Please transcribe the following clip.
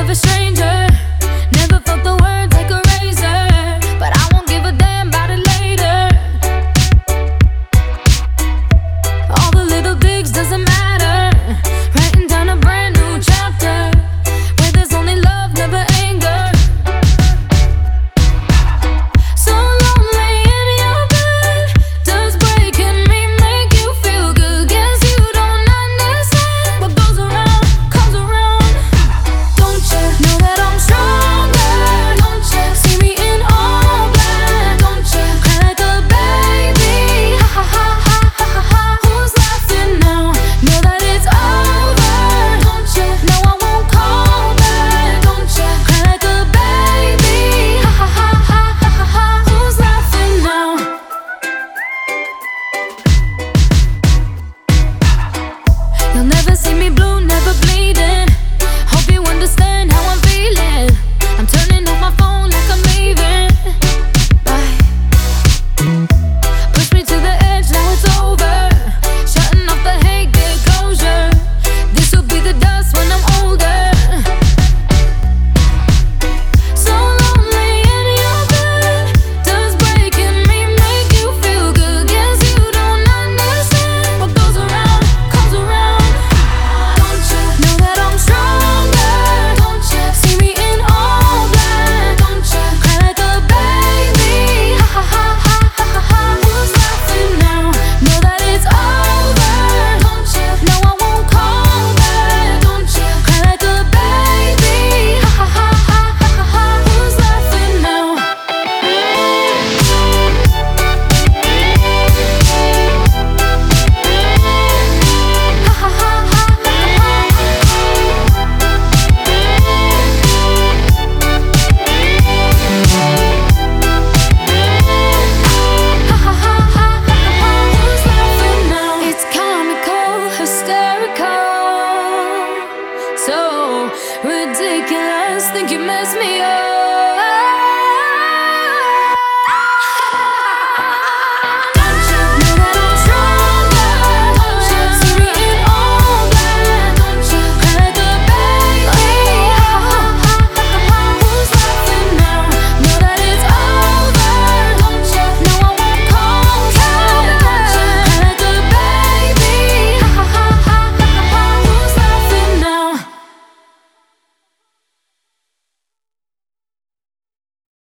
of a stranger. Never felt the words like a razor, but I won't give a it later. All the little digs doesn't matter. I'll never ridiculous, think you messed me up.